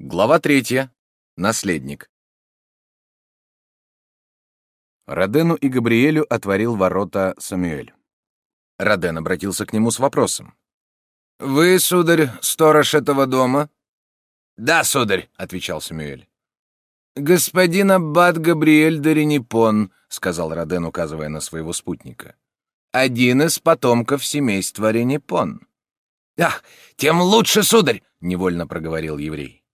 Глава третья. Наследник. Родену и Габриэлю отворил ворота Самюэль. Роден обратился к нему с вопросом. «Вы, сударь, сторож этого дома?» «Да, сударь», — отвечал Самюэль. «Господин Аббат Габриэль Доренипон», — сказал Роден, указывая на своего спутника. «Один из потомков семейства Ренипон». «Ах, тем лучше, сударь!» — невольно проговорил еврей.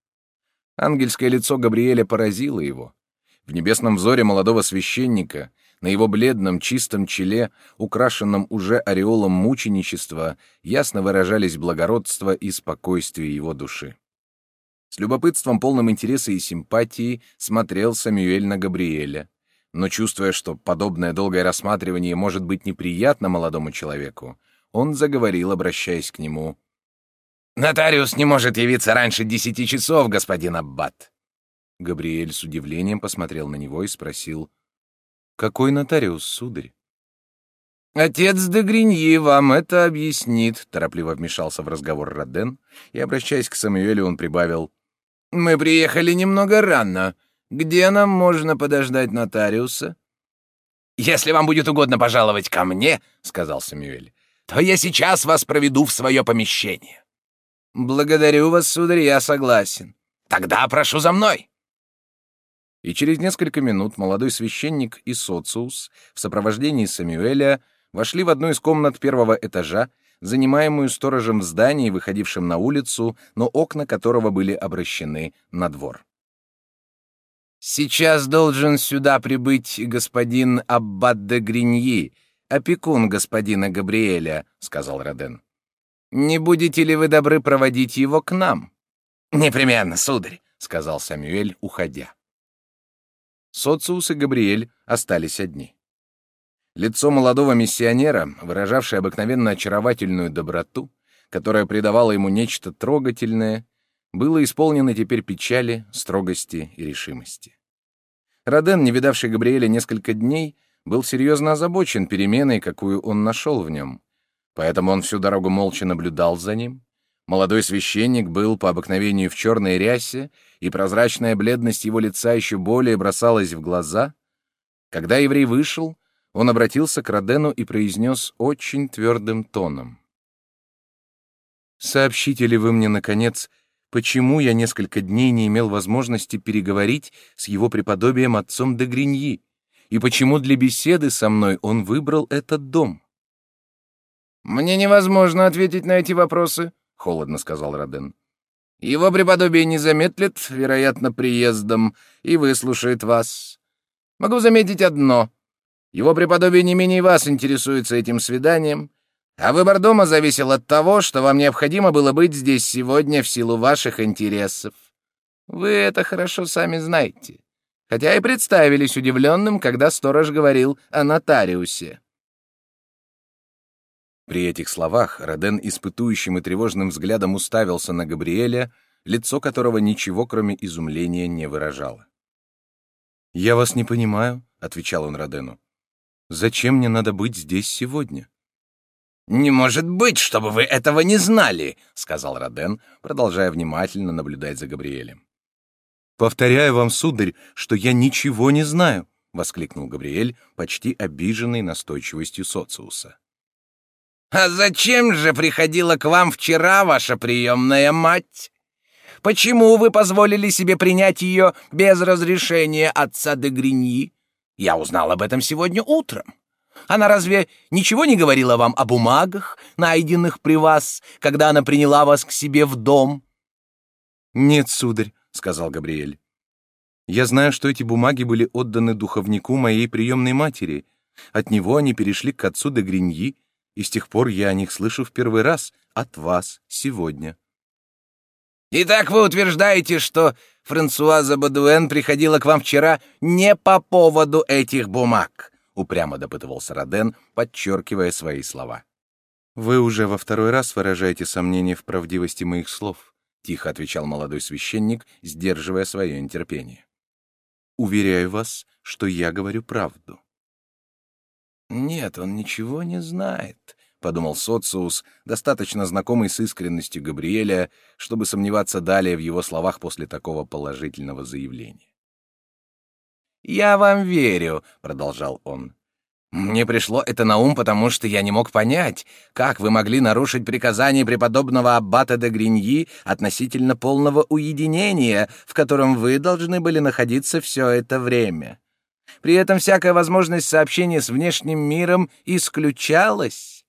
Ангельское лицо Габриэля поразило его. В небесном взоре молодого священника, на его бледном чистом челе, украшенном уже ореолом мученичества, ясно выражались благородство и спокойствие его души. С любопытством, полным интереса и симпатии, смотрел Самюэль на Габриэля, но, чувствуя, что подобное долгое рассматривание может быть неприятно молодому человеку, он заговорил, обращаясь к нему. «Нотариус не может явиться раньше десяти часов, господин Аббат». Габриэль с удивлением посмотрел на него и спросил. «Какой нотариус, сударь?» «Отец де Гриньи вам это объяснит», — торопливо вмешался в разговор Роден, и, обращаясь к Самуэлю, он прибавил. «Мы приехали немного рано. Где нам можно подождать нотариуса?» «Если вам будет угодно пожаловать ко мне», — сказал Самуэль, — «то я сейчас вас проведу в свое помещение». «Благодарю вас, сударь, я согласен». «Тогда прошу за мной». И через несколько минут молодой священник и социус в сопровождении Самюэля вошли в одну из комнат первого этажа, занимаемую сторожем в здании, выходившем на улицу, но окна которого были обращены на двор. «Сейчас должен сюда прибыть господин Аббат де Гриньи, опекун господина Габриэля», — сказал Роден. Не будете ли вы добры проводить его к нам? Непременно, сударь, сказал Самюэль, уходя. Социус и Габриэль остались одни. Лицо молодого миссионера, выражавшее обыкновенно очаровательную доброту, которая придавала ему нечто трогательное, было исполнено теперь печали, строгости и решимости. Роден, не видавший Габриэля несколько дней, был серьезно озабочен переменой, какую он нашел в нем. Поэтому он всю дорогу молча наблюдал за ним. Молодой священник был по обыкновению в черной рясе, и прозрачная бледность его лица еще более бросалась в глаза. Когда еврей вышел, он обратился к Родену и произнес очень твердым тоном. «Сообщите ли вы мне, наконец, почему я несколько дней не имел возможности переговорить с его преподобием отцом де Гриньи, и почему для беседы со мной он выбрал этот дом?» «Мне невозможно ответить на эти вопросы», — холодно сказал Роден. «Его преподобие не замедлит, вероятно, приездом, и выслушает вас. Могу заметить одно. Его преподобие не менее вас интересуется этим свиданием, а выбор дома зависел от того, что вам необходимо было быть здесь сегодня в силу ваших интересов. Вы это хорошо сами знаете, хотя и представились удивленным, когда сторож говорил о нотариусе». При этих словах Роден испытующим и тревожным взглядом уставился на Габриэля, лицо которого ничего, кроме изумления, не выражало. «Я вас не понимаю», — отвечал он Родену. «Зачем мне надо быть здесь сегодня?» «Не может быть, чтобы вы этого не знали», — сказал Роден, продолжая внимательно наблюдать за Габриэлем. «Повторяю вам, сударь, что я ничего не знаю», — воскликнул Габриэль, почти обиженный настойчивостью социуса. А зачем же приходила к вам вчера ваша приемная мать? Почему вы позволили себе принять ее без разрешения отца де Гриньи? Я узнал об этом сегодня утром. Она разве ничего не говорила вам о бумагах, найденных при вас, когда она приняла вас к себе в дом? Нет, сударь, сказал Габриэль. Я знаю, что эти бумаги были отданы духовнику моей приемной матери. От него они перешли к отцу де Гриньи, и с тех пор я о них слышу в первый раз от вас сегодня. Итак, вы утверждаете, что Франсуаза Бадуэн приходила к вам вчера не по поводу этих бумаг, упрямо допытывался Роден, подчеркивая свои слова. Вы уже во второй раз выражаете сомнение в правдивости моих слов, тихо отвечал молодой священник, сдерживая свое нетерпение. Уверяю вас, что я говорю правду. «Нет, он ничего не знает», — подумал Социус, достаточно знакомый с искренностью Габриэля, чтобы сомневаться далее в его словах после такого положительного заявления. «Я вам верю», — продолжал он. «Мне пришло это на ум, потому что я не мог понять, как вы могли нарушить приказание преподобного аббата де Гриньи относительно полного уединения, в котором вы должны были находиться все это время. При этом всякая возможность сообщения с внешним миром исключалась.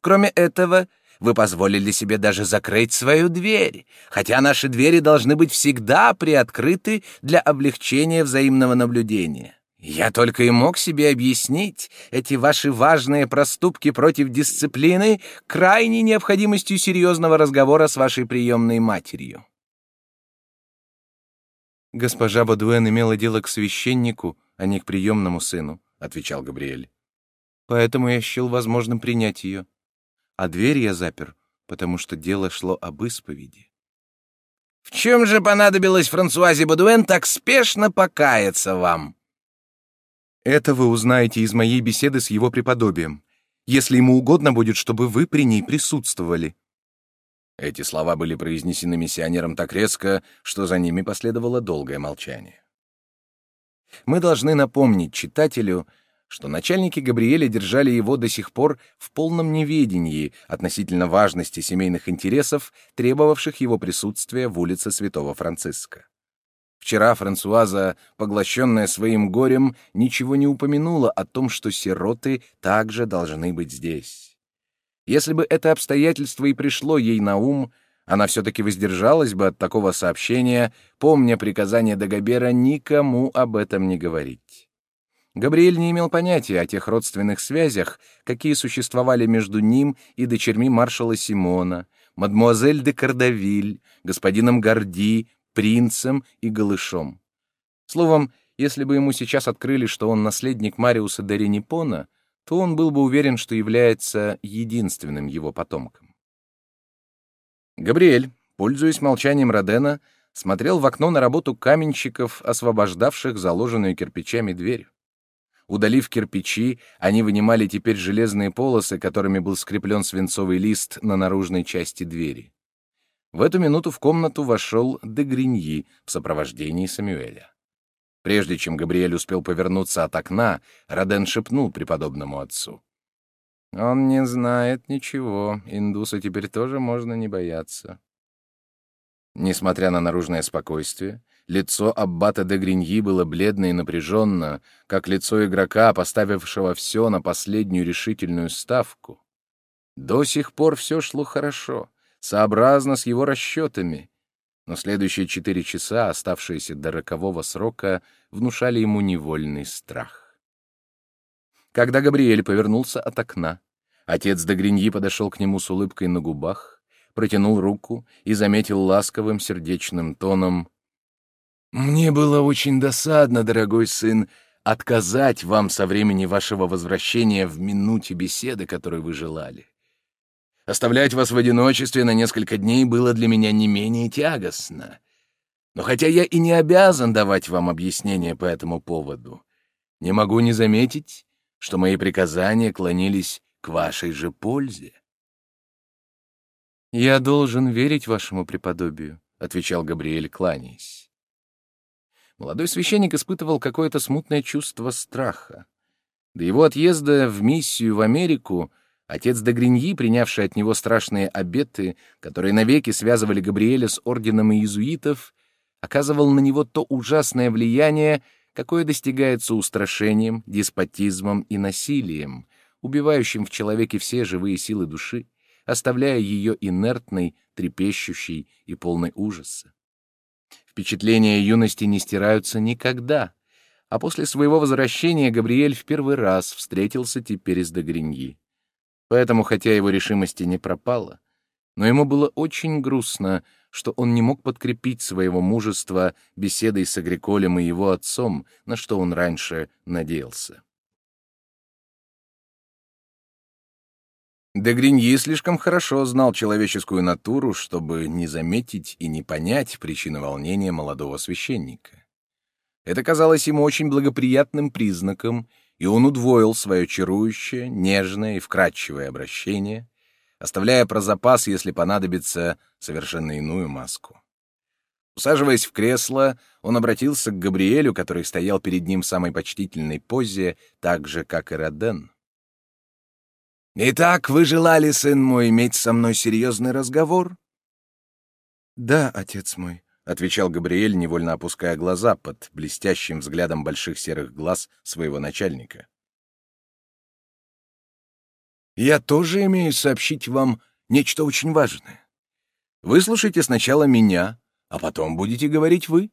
Кроме этого, вы позволили себе даже закрыть свою дверь, хотя наши двери должны быть всегда приоткрыты для облегчения взаимного наблюдения. Я только и мог себе объяснить эти ваши важные проступки против дисциплины крайней необходимостью серьезного разговора с вашей приемной матерью. Госпожа Бадуэн имела дело к священнику, а не к приемному сыну, отвечал Габриэль. Поэтому я счел возможным принять ее а дверь я запер, потому что дело шло об исповеди. В чем же понадобилось Франсуазе Бадуэн так спешно покаяться вам? Это вы узнаете из моей беседы с его преподобием, если ему угодно будет, чтобы вы при ней присутствовали. Эти слова были произнесены миссионером так резко, что за ними последовало долгое молчание. Мы должны напомнить читателю, что начальники Габриэля держали его до сих пор в полном неведении относительно важности семейных интересов, требовавших его присутствия в улице Святого Франциска. Вчера Франсуаза, поглощенная своим горем, ничего не упомянула о том, что сироты также должны быть здесь. Если бы это обстоятельство и пришло ей на ум, она все-таки воздержалась бы от такого сообщения, помня приказание Дагобера никому об этом не говорить. Габриэль не имел понятия о тех родственных связях, какие существовали между ним и дочерьми маршала Симона, мадмуазель де Кардавиль, господином Горди, принцем и голышом. Словом, если бы ему сейчас открыли, что он наследник Мариуса де Ренипона, то он был бы уверен, что является единственным его потомком. Габриэль, пользуясь молчанием Родена, смотрел в окно на работу каменщиков, освобождавших заложенную кирпичами дверь. Удалив кирпичи, они вынимали теперь железные полосы, которыми был скреплен свинцовый лист на наружной части двери. В эту минуту в комнату вошел Дегриньи в сопровождении Самюэля. Прежде чем Габриэль успел повернуться от окна, Роден шепнул преподобному отцу. «Он не знает ничего, индуса теперь тоже можно не бояться». Несмотря на наружное спокойствие, Лицо аббата де Гриньи было бледно и напряженно, как лицо игрока, поставившего все на последнюю решительную ставку. До сих пор все шло хорошо, сообразно с его расчетами, но следующие четыре часа, оставшиеся до рокового срока, внушали ему невольный страх. Когда Габриэль повернулся от окна, отец де Гриньи подошел к нему с улыбкой на губах, протянул руку и заметил ласковым сердечным тоном — мне было очень досадно, дорогой сын, отказать вам со времени вашего возвращения в минуте беседы, которую вы желали. Оставлять вас в одиночестве на несколько дней было для меня не менее тягостно. Но хотя я и не обязан давать вам объяснения по этому поводу, не могу не заметить, что мои приказания клонились к вашей же пользе. «Я должен верить вашему преподобию», — отвечал Габриэль, кланяясь. Молодой священник испытывал какое-то смутное чувство страха. До его отъезда в миссию в Америку отец де Гриньи, принявший от него страшные обеты, которые навеки связывали Габриэля с орденом иезуитов, оказывал на него то ужасное влияние, какое достигается устрашением, деспотизмом и насилием, убивающим в человеке все живые силы души, оставляя ее инертной, трепещущей и полной ужаса. Впечатления юности не стираются никогда. А после своего возвращения Габриэль в первый раз встретился теперь с Дегриньи. Поэтому, хотя его решимости не пропало, но ему было очень грустно, что он не мог подкрепить своего мужества беседой с Агриколем и его отцом, на что он раньше надеялся. Де Гриньи слишком хорошо знал человеческую натуру, чтобы не заметить и не понять причины волнения молодого священника. Это казалось ему очень благоприятным признаком, и он удвоил свое чарующее, нежное и вкрадчивое обращение, оставляя про запас, если понадобится, совершенно иную маску. Усаживаясь в кресло, он обратился к Габриэлю, который стоял перед ним в самой почтительной позе, так же, как и Роден. «Итак, вы желали, сын мой, иметь со мной серьезный разговор?» «Да, отец мой», — отвечал Габриэль, невольно опуская глаза под блестящим взглядом больших серых глаз своего начальника. «Я тоже имею сообщить вам нечто очень важное. Выслушайте сначала меня, а потом будете говорить вы».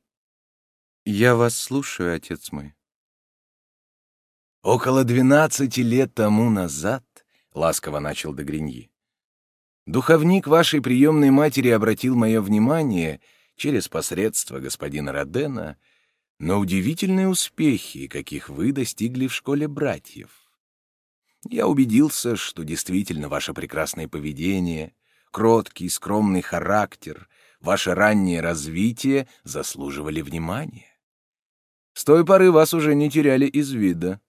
«Я вас слушаю, отец мой». «Около двенадцати лет тому назад — ласково начал Дегриньи. «Духовник вашей приемной матери обратил мое внимание через посредство господина Родена на удивительные успехи, каких вы достигли в школе братьев. Я убедился, что действительно ваше прекрасное поведение, кроткий, скромный характер, ваше раннее развитие заслуживали внимания. С той поры вас уже не теряли из вида.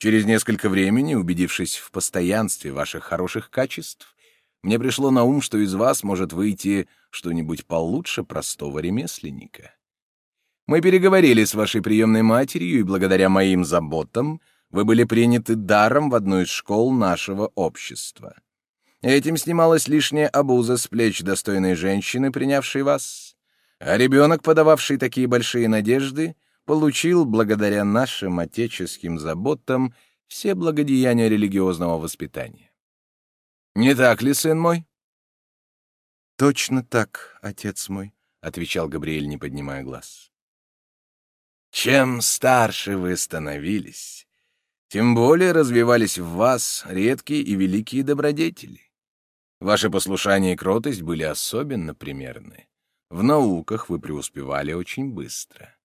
Через несколько времени, убедившись в постоянстве ваших хороших качеств, мне пришло на ум, что из вас может выйти что-нибудь получше простого ремесленника. Мы переговорили с вашей приемной матерью, и благодаря моим заботам вы были приняты даром в одну из школ нашего общества. Этим снималась лишняя обуза с плеч достойной женщины, принявшей вас, а ребенок, подававший такие большие надежды, получил, благодаря нашим отеческим заботам, все благодеяния религиозного воспитания. Не так ли, сын мой? Точно так, отец мой, отвечал Габриэль, не поднимая глаз. Чем старше вы становились, тем более развивались в вас редкие и великие добродетели. Ваше послушание и кротость были особенно примерны. В науках вы преуспевали очень быстро.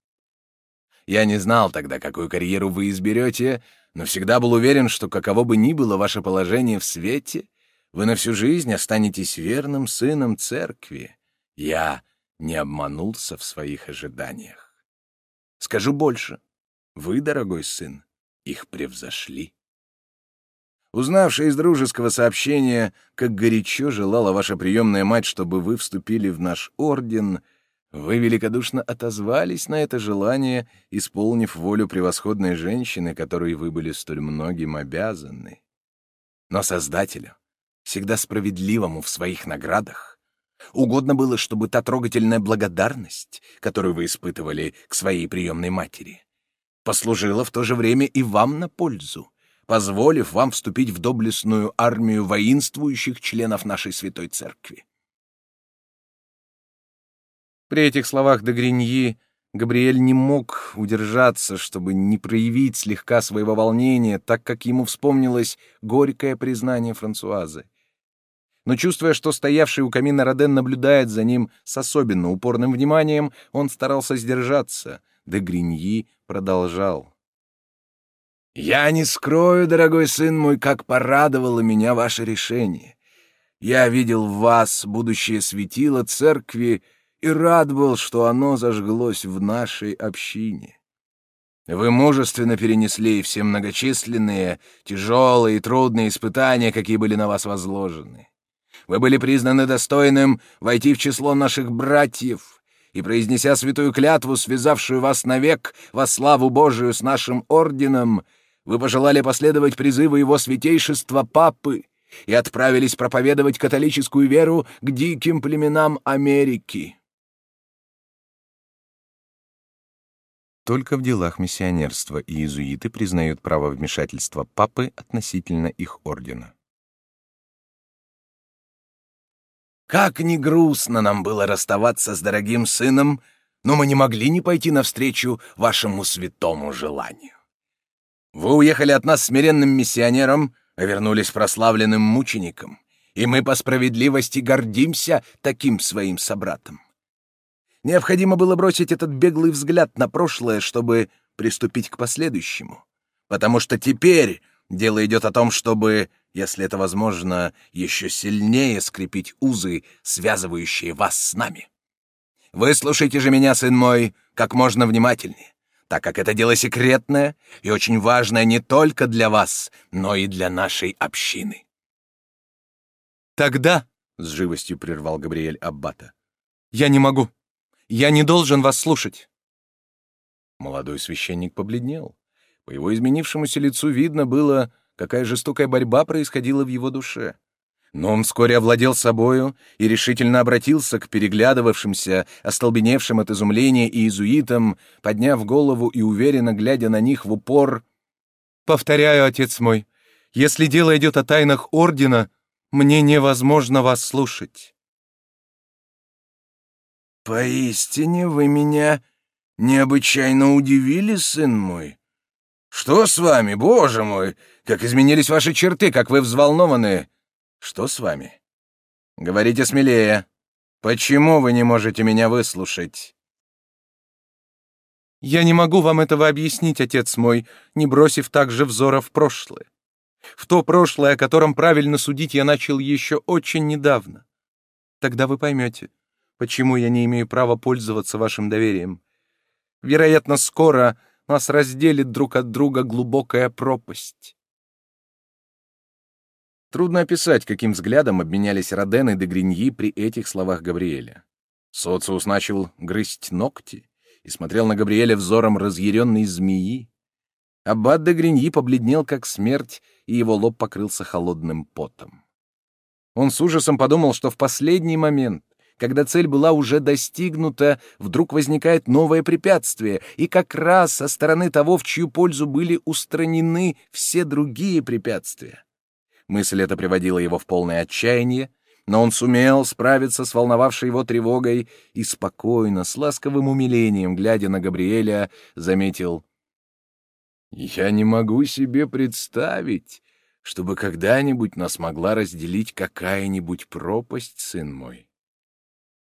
Я не знал тогда, какую карьеру вы изберете, но всегда был уверен, что каково бы ни было ваше положение в свете, вы на всю жизнь останетесь верным сыном церкви. Я не обманулся в своих ожиданиях. Скажу больше. Вы, дорогой сын, их превзошли. Узнавши из дружеского сообщения, как горячо желала ваша приемная мать, чтобы вы вступили в наш орден — вы великодушно отозвались на это желание, исполнив волю превосходной женщины, которой вы были столь многим обязаны. Но Создателю, всегда справедливому в своих наградах, угодно было, чтобы та трогательная благодарность, которую вы испытывали к своей приемной матери, послужила в то же время и вам на пользу, позволив вам вступить в доблестную армию воинствующих членов нашей Святой Церкви. При этих словах де Гриньи Габриэль не мог удержаться, чтобы не проявить слегка своего волнения, так как ему вспомнилось горькое признание Франсуазы. Но чувствуя, что стоявший у камина Роден наблюдает за ним с особенно упорным вниманием, он старался сдержаться. Де Гриньи продолжал. «Я не скрою, дорогой сын мой, как порадовало меня ваше решение. Я видел в вас будущее светило церкви, и рад был, что оно зажглось в нашей общине. Вы мужественно перенесли все многочисленные, тяжелые и трудные испытания, какие были на вас возложены. Вы были признаны достойным войти в число наших братьев, и, произнеся святую клятву, связавшую вас навек во славу Божию с нашим орденом, вы пожелали последовать призыву его святейшества Папы и отправились проповедовать католическую веру к диким племенам Америки. Только в делах миссионерства иезуиты признают право вмешательства папы относительно их ордена. Как ни грустно нам было расставаться с дорогим сыном, но мы не могли не пойти навстречу вашему святому желанию. Вы уехали от нас смиренным миссионером, а вернулись прославленным мучеником, и мы по справедливости гордимся таким своим собратом. Необходимо было бросить этот беглый взгляд на прошлое, чтобы приступить к последующему. Потому что теперь дело идет о том, чтобы, если это возможно, еще сильнее скрепить узы, связывающие вас с нами. Выслушайте же меня, сын мой, как можно внимательнее. так как это дело секретное и очень важное не только для вас, но и для нашей общины. Тогда, — с живостью прервал Габриэль Аббата, — я не могу. Я не должен вас слушать. Молодой священник побледнел. По его изменившемуся лицу видно было, какая жестокая борьба происходила в его душе. Но он вскоре овладел собою и решительно обратился к переглядывавшимся, остолбеневшим от изумления иезуитам, подняв голову и уверенно глядя на них в упор. «Повторяю, отец мой, если дело идет о тайнах ордена, мне невозможно вас слушать». «Поистине вы меня необычайно удивили, сын мой. Что с вами, боже мой? Как изменились ваши черты, как вы взволнованы!» Что с вами? Говорите смелее. Почему вы не можете меня выслушать? Я не могу вам этого объяснить, отец мой, не бросив также взора в прошлое. В то прошлое, о котором правильно судить я начал еще очень недавно. Тогда вы поймете, почему я не имею права пользоваться вашим доверием. Вероятно, скоро нас разделит друг от друга глубокая пропасть. Трудно описать, каким взглядом обменялись Роден и Дегриньи при этих словах Габриэля. Социус начал грызть ногти и смотрел на Габриэля взором разъяренной змеи. Аббат де Гриньи побледнел, как смерть, и его лоб покрылся холодным потом. Он с ужасом подумал, что в последний момент, когда цель была уже достигнута, вдруг возникает новое препятствие, и как раз со стороны того, в чью пользу были устранены все другие препятствия. Мысль эта приводила его в полное отчаяние, но он сумел справиться с волновавшей его тревогой и спокойно, с ласковым умилением, глядя на Габриэля, заметил «Я не могу себе представить, чтобы когда-нибудь нас могла разделить какая-нибудь пропасть, сын мой.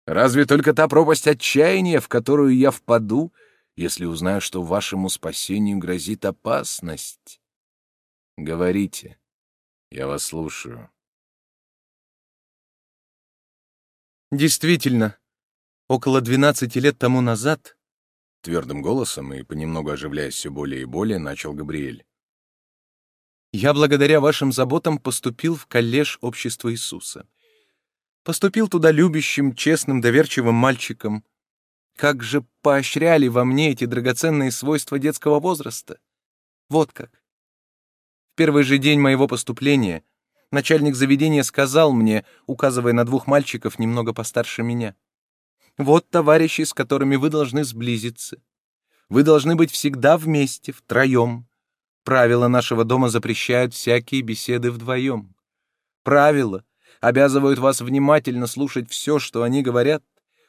Разве только та пропасть отчаяния, в которую я впаду, если узнаю, что вашему спасению грозит опасность? Говорите». Я вас слушаю. Действительно, около двенадцати лет тому назад, твердым голосом и понемногу оживляясь все более и более, начал Габриэль. Я благодаря вашим заботам поступил в коллеж Общества Иисуса. Поступил туда любящим, честным, доверчивым мальчиком. Как же поощряли во мне эти драгоценные свойства детского возраста. Вот как. В первый же день моего поступления начальник заведения сказал мне, указывая на двух мальчиков немного постарше меня, «Вот товарищи, с которыми вы должны сблизиться. Вы должны быть всегда вместе, втроем. Правила нашего дома запрещают всякие беседы вдвоем. Правила обязывают вас внимательно слушать все, что они говорят,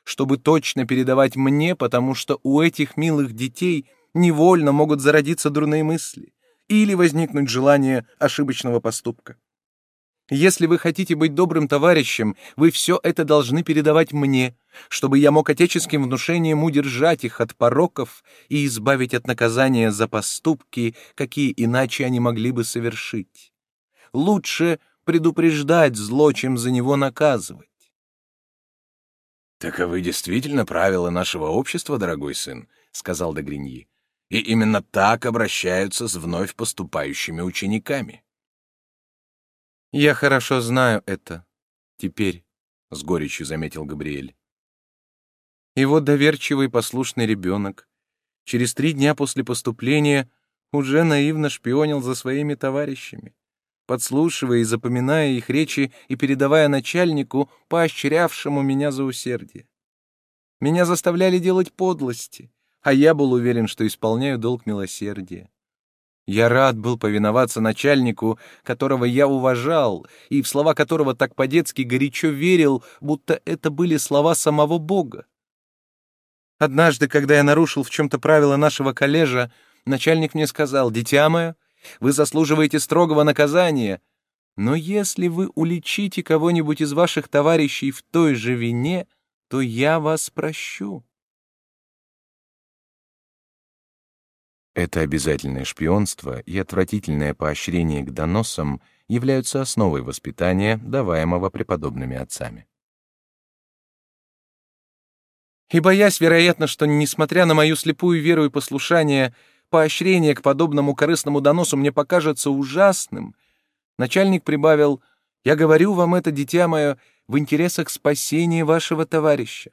чтобы точно передавать мне, потому что у этих милых детей невольно могут зародиться дурные мысли или возникнуть желание ошибочного поступка. Если вы хотите быть добрым товарищем, вы все это должны передавать мне, чтобы я мог отеческим внушением удержать их от пороков и избавить от наказания за поступки, какие иначе они могли бы совершить. Лучше предупреждать зло, чем за него наказывать. «Таковы действительно правила нашего общества, дорогой сын», — сказал Дегриньи и именно так обращаются с вновь поступающими учениками. «Я хорошо знаю это. Теперь», — с горечью заметил Габриэль. И вот доверчивый послушный ребенок через три дня после поступления уже наивно шпионил за своими товарищами, подслушивая и запоминая их речи и передавая начальнику, поощрявшему меня за усердие. Меня заставляли делать подлости, а я был уверен, что исполняю долг милосердия. Я рад был повиноваться начальнику, которого я уважал, и в слова которого так по-детски горячо верил, будто это были слова самого Бога. Однажды, когда я нарушил в чем-то правила нашего коллежа, начальник мне сказал, «Дитя мое, вы заслуживаете строгого наказания, но если вы уличите кого-нибудь из ваших товарищей в той же вине, то я вас прощу». Это обязательное шпионство и отвратительное поощрение к доносам являются основой воспитания, даваемого преподобными отцами. И боясь, вероятно, что, несмотря на мою слепую веру и послушание, поощрение к подобному корыстному доносу мне покажется ужасным, начальник прибавил, «Я говорю вам это, дитя мое, в интересах спасения вашего товарища.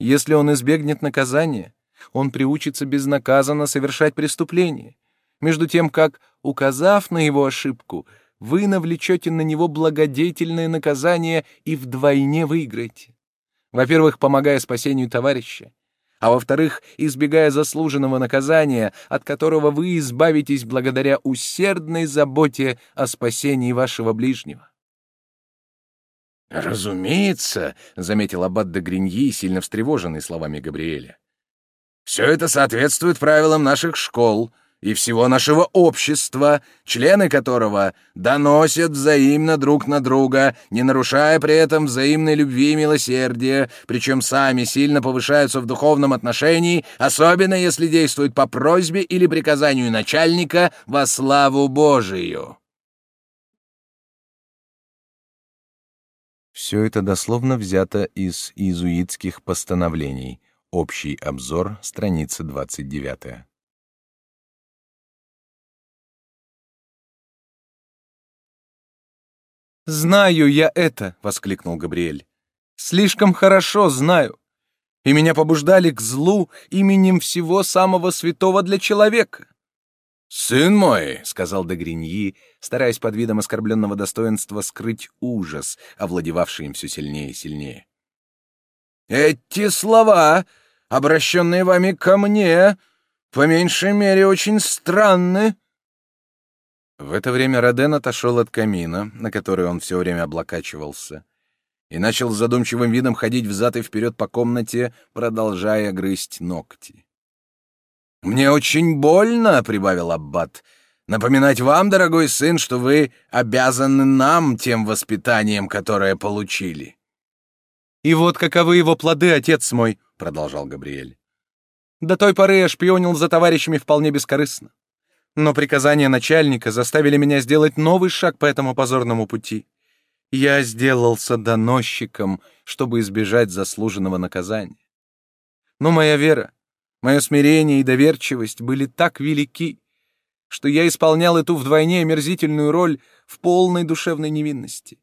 Если он избегнет наказания, он приучится безнаказанно совершать преступление, между тем как, указав на его ошибку, вы навлечете на него благодетельное наказание и вдвойне выиграете. Во-первых, помогая спасению товарища, а во-вторых, избегая заслуженного наказания, от которого вы избавитесь благодаря усердной заботе о спасении вашего ближнего. «Разумеется», — заметил аббат де Гриньи, сильно встревоженный словами Габриэля. «Все это соответствует правилам наших школ и всего нашего общества, члены которого доносят взаимно друг на друга, не нарушая при этом взаимной любви и милосердия, причем сами сильно повышаются в духовном отношении, особенно если действуют по просьбе или приказанию начальника во славу Божию». Все это дословно взято из иезуитских постановлений. Общий обзор, страница 29. «Знаю я это!» — воскликнул Габриэль. «Слишком хорошо знаю. И меня побуждали к злу именем всего самого святого для человека. «Сын мой», — сказал Дегриньи, стараясь под видом оскорбленного достоинства скрыть ужас, овладевавший им все сильнее и сильнее. «Эти слова, обращенные вами ко мне, по меньшей мере очень странны». В это время Роден отошел от камина, на который он все время облокачивался, и начал с задумчивым видом ходить взад и вперед по комнате, продолжая грызть ногти. «Мне очень больно», — прибавил Аббат, — «напоминать вам, дорогой сын, что вы обязаны нам тем воспитанием, которое получили». «И вот каковы его плоды, отец мой», — продолжал Габриэль. «До той поры я шпионил за товарищами вполне бескорыстно. Но приказания начальника заставили меня сделать новый шаг по этому позорному пути. Я сделался доносчиком, чтобы избежать заслуженного наказания. Но моя вера, Мое смирение и доверчивость были так велики, что я исполнял эту вдвойне омерзительную роль в полной душевной невинности.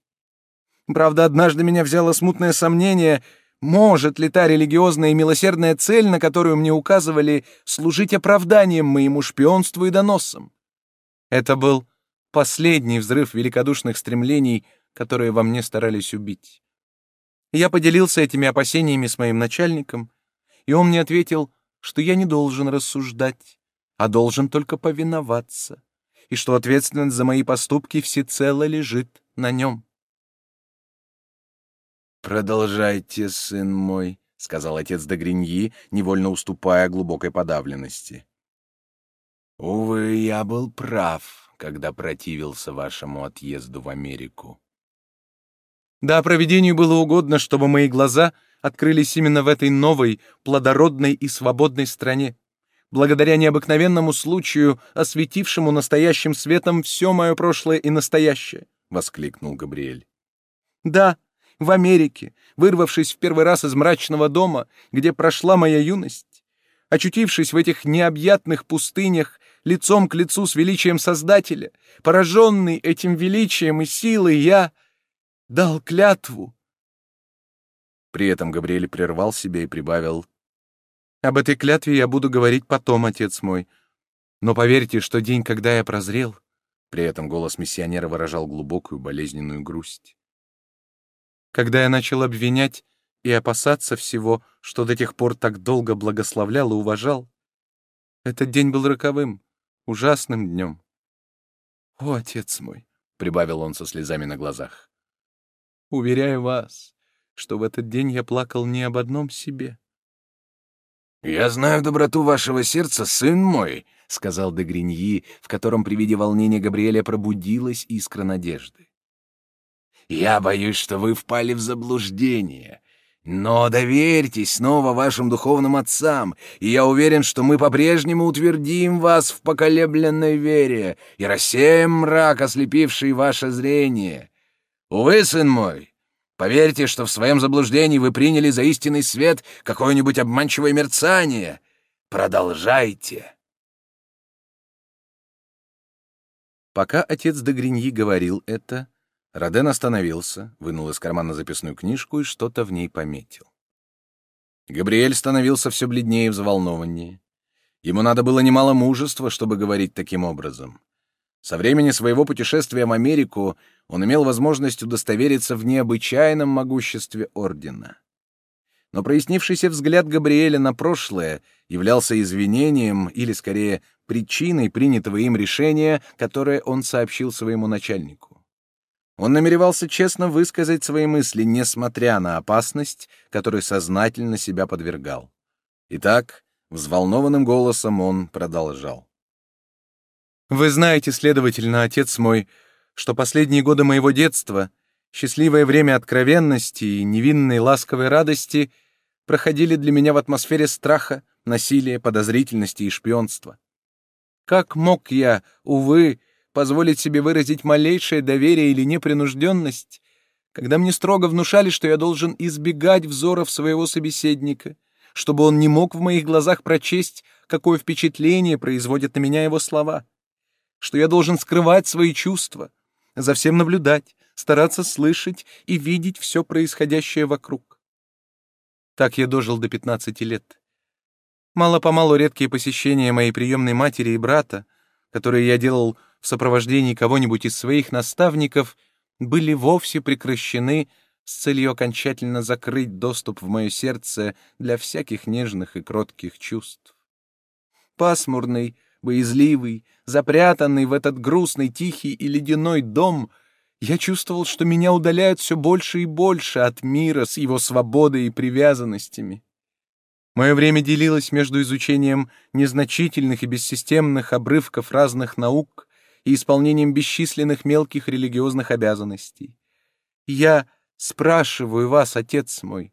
Правда, однажды меня взяло смутное сомнение, может ли та религиозная и милосердная цель, на которую мне указывали, служить оправданием моему шпионству и доносам. Это был последний взрыв великодушных стремлений, которые во мне старались убить. Я поделился этими опасениями с моим начальником, и он мне ответил — что я не должен рассуждать, а должен только повиноваться, и что ответственность за мои поступки всецело лежит на нем. «Продолжайте, сын мой», — сказал отец де Гриньи, невольно уступая глубокой подавленности. «Увы, я был прав, когда противился вашему отъезду в Америку». Да, проведению было угодно, чтобы мои глаза открылись именно в этой новой, плодородной и свободной стране, благодаря необыкновенному случаю, осветившему настоящим светом все мое прошлое и настоящее, — воскликнул Габриэль. Да, в Америке, вырвавшись в первый раз из мрачного дома, где прошла моя юность, очутившись в этих необъятных пустынях, лицом к лицу с величием Создателя, пораженный этим величием и силой, я дал клятву при этом Габриэль прервал себя и прибавил. «Об этой клятве я буду говорить потом, отец мой. Но поверьте, что день, когда я прозрел...» При этом голос миссионера выражал глубокую болезненную грусть. «Когда я начал обвинять и опасаться всего, что до тех пор так долго благословлял и уважал, этот день был роковым, ужасным днем. «О, отец мой!» — прибавил он со слезами на глазах. «Уверяю вас, что в этот день я плакал не об одном себе. «Я знаю доброту вашего сердца, сын мой», — сказал де Гриньи, в котором при виде волнения Габриэля пробудилась искра надежды. «Я боюсь, что вы впали в заблуждение. Но доверьтесь снова вашим духовным отцам, и я уверен, что мы по-прежнему утвердим вас в поколебленной вере и рассеем мрак, ослепивший ваше зрение. Увы, сын мой, Поверьте, что в своем заблуждении вы приняли за истинный свет какое-нибудь обманчивое мерцание. Продолжайте. Пока отец де Гриньи говорил это, Роден остановился, вынул из кармана записную книжку и что-то в ней пометил. Габриэль становился все бледнее и взволнованнее. Ему надо было немало мужества, чтобы говорить таким образом. Со времени своего путешествия в Америку он имел возможность удостовериться в необычайном могуществе ордена. Но прояснившийся взгляд Габриэля на прошлое являлся извинением или, скорее, причиной принятого им решения, которое он сообщил своему начальнику. Он намеревался честно высказать свои мысли, несмотря на опасность, которой сознательно себя подвергал. Итак, взволнованным голосом он продолжал. «Вы знаете, следовательно, отец мой, что последние годы моего детства, счастливое время откровенности и невинной ласковой радости проходили для меня в атмосфере страха, насилия, подозрительности и шпионства. Как мог я, увы, позволить себе выразить малейшее доверие или непринужденность, когда мне строго внушали, что я должен избегать взоров своего собеседника, чтобы он не мог в моих глазах прочесть, какое впечатление производят на меня его слова, что я должен скрывать свои чувства, за всем наблюдать, стараться слышать и видеть все происходящее вокруг. Так я дожил до пятнадцати лет. Мало-помалу редкие посещения моей приемной матери и брата, которые я делал в сопровождении кого-нибудь из своих наставников, были вовсе прекращены с целью окончательно закрыть доступ в мое сердце для всяких нежных и кротких чувств. Пасмурный, боязливый, запрятанный в этот грустный, тихий и ледяной дом, я чувствовал, что меня удаляют все больше и больше от мира с его свободой и привязанностями. Мое время делилось между изучением незначительных и бессистемных обрывков разных наук и исполнением бесчисленных мелких религиозных обязанностей. Я спрашиваю вас, отец мой,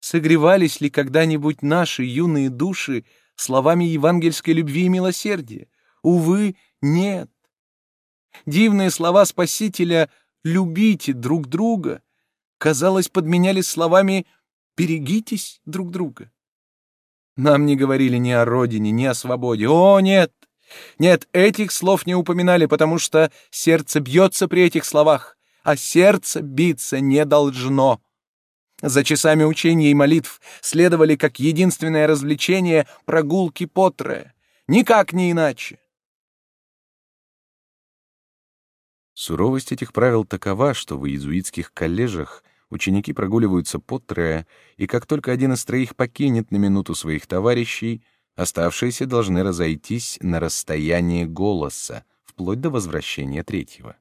согревались ли когда-нибудь наши юные души словами евангельской любви и милосердия? Увы, нет. Дивные слова Спасителя «любите друг друга» казалось, подменялись словами «берегитесь друг друга». Нам не говорили ни о родине, ни о свободе. О, нет! Нет, этих слов не упоминали, потому что сердце бьется при этих словах, а сердце биться не должно. За часами учения и молитв следовали как единственное развлечение прогулки по трое. Никак не иначе. Суровость этих правил такова, что в иезуитских коллежах Ученики прогуливаются по трое, и как только один из троих покинет на минуту своих товарищей, оставшиеся должны разойтись на расстояние голоса, вплоть до возвращения третьего.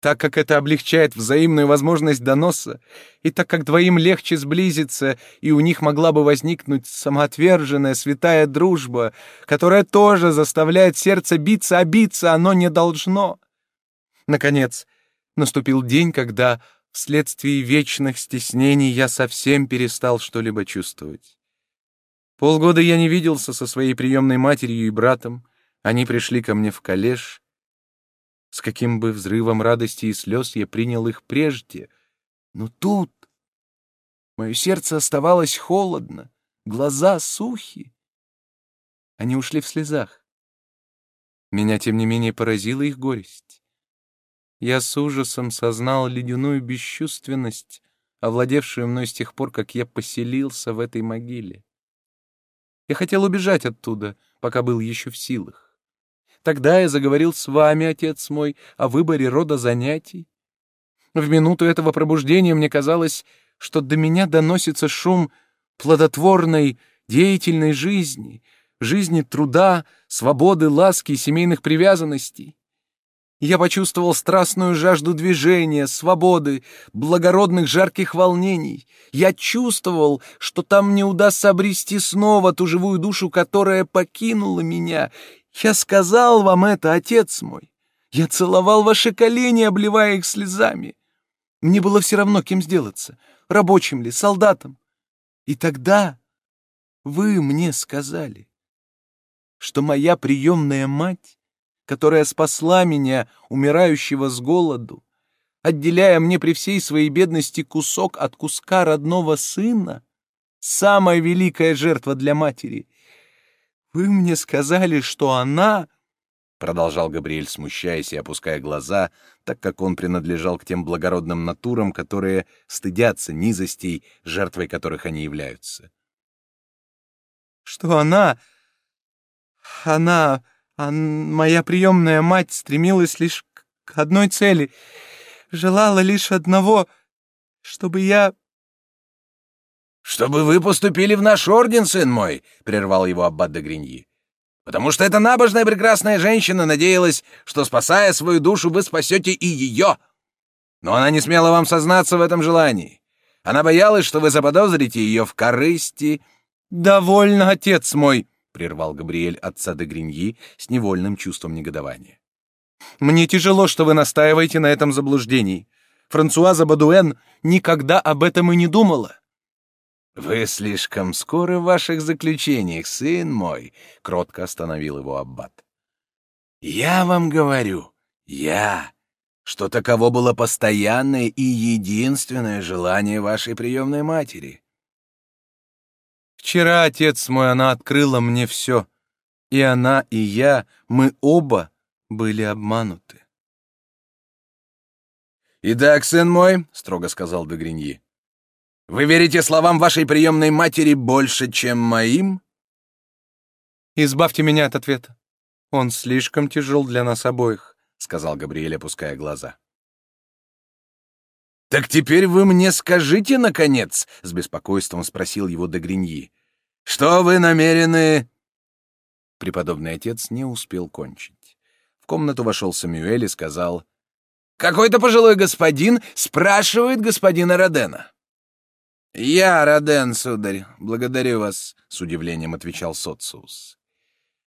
Так как это облегчает взаимную возможность доноса, и так как двоим легче сблизиться, и у них могла бы возникнуть самоотверженная святая дружба, которая тоже заставляет сердце биться, а биться оно не должно. Наконец, наступил день, когда вследствие вечных стеснений я совсем перестал что-либо чувствовать. Полгода я не виделся со своей приемной матерью и братом, они пришли ко мне в коллеж. С каким бы взрывом радости и слез я принял их прежде. Но тут мое сердце оставалось холодно, глаза сухи. Они ушли в слезах. Меня, тем не менее, поразила их горесть я с ужасом сознал ледяную бесчувственность, овладевшую мной с тех пор, как я поселился в этой могиле. Я хотел убежать оттуда, пока был еще в силах. Тогда я заговорил с вами, отец мой, о выборе рода занятий. В минуту этого пробуждения мне казалось, что до меня доносится шум плодотворной, деятельной жизни, жизни труда, свободы, ласки и семейных привязанностей. Я почувствовал страстную жажду движения, свободы, благородных жарких волнений. Я чувствовал, что там мне удастся обрести снова ту живую душу, которая покинула меня. Я сказал вам это, отец мой. Я целовал ваши колени, обливая их слезами. Мне было все равно, кем сделаться, рабочим ли, солдатом. И тогда вы мне сказали, что моя приемная мать которая спасла меня, умирающего с голоду, отделяя мне при всей своей бедности кусок от куска родного сына, самая великая жертва для матери. Вы мне сказали, что она продолжал Габриэль, смущаясь и опуская глаза, так как он принадлежал к тем благородным натурам, которые стыдятся низостей, жертвой которых они являются. Что она... она... А моя приемная мать стремилась лишь к одной цели, желала лишь одного, чтобы я... «Чтобы вы поступили в наш орден, сын мой!» — прервал его аббат де Гриньи потому что эта набожная прекрасная женщина надеялась, что, спасая свою душу, вы спасете и ее. Но она не смела вам сознаться в этом желании. Она боялась, что вы заподозрите ее в корысти. «Довольно, отец мой!» — прервал Габриэль отца де Гриньи с невольным чувством негодования. «Мне тяжело, что вы настаиваете на этом заблуждении. Франсуаза Бадуэн никогда об этом и не думала. «Вы слишком скоро в ваших заключениях, сын мой», — кротко остановил его аббат. «Я вам говорю, я, что таково было постоянное и единственное желание вашей приемной матери». «Вчера, отец мой, она открыла мне все, и она, и я, мы оба были обмануты». «Итак, сын мой», — строго сказал Дегриньи, вы верите словам вашей приемной матери больше, чем моим? Избавьте меня от ответа. Он слишком тяжел для нас обоих, сказал Габриэль, опуская глаза. Так теперь вы мне скажите, наконец, с беспокойством спросил его Дегриньи. Что вы намерены? Преподобный отец не успел кончить. В комнату вошел Самюэль и сказал: "Какой-то пожилой господин спрашивает господина Родена". «Я, Роден, сударь, благодарю вас», — с удивлением отвечал Социус.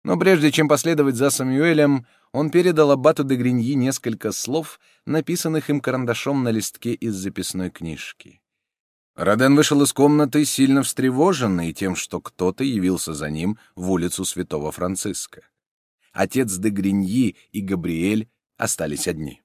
Но прежде чем последовать за Самюэлем, он передал аббату де Гриньи несколько слов, написанных им карандашом на листке из записной книжки. Роден вышел из комнаты сильно встревоженный тем, что кто-то явился за ним в улицу Святого Франциска. Отец де Гриньи и Габриэль остались одни.